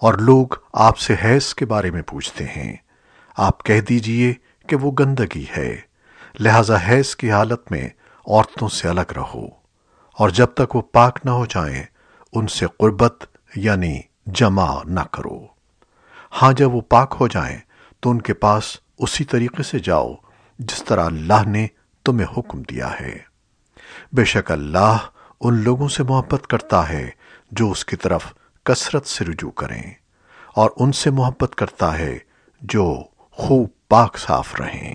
اور لوگ آپ سے حیض کے بارے میں پوچھتے ہیں۔ آپ کہہ دیجیے کہ وہ گندگی ہے۔ لہذا حیض کی حالت میں عورتوں سے الگ رہو۔ اور جب تک وہ پاک نہ ہو جائیں، ان سے قربت یعنی جمع نہ کرو۔ ہاں جب وہ پاک ہو جائیں، تو ان کے پاس اسی طریقے سے جاؤ جس طرح اللہ نے تمہیں حکم دیا ہے۔ بے شک اللہ ان لوگوں سے محبت کرتا ہے جو اس کی طرف کثرت سے رجوع کریں اور ان سے محبت کرتا ہے جو خوب پاک صاف رہیں۔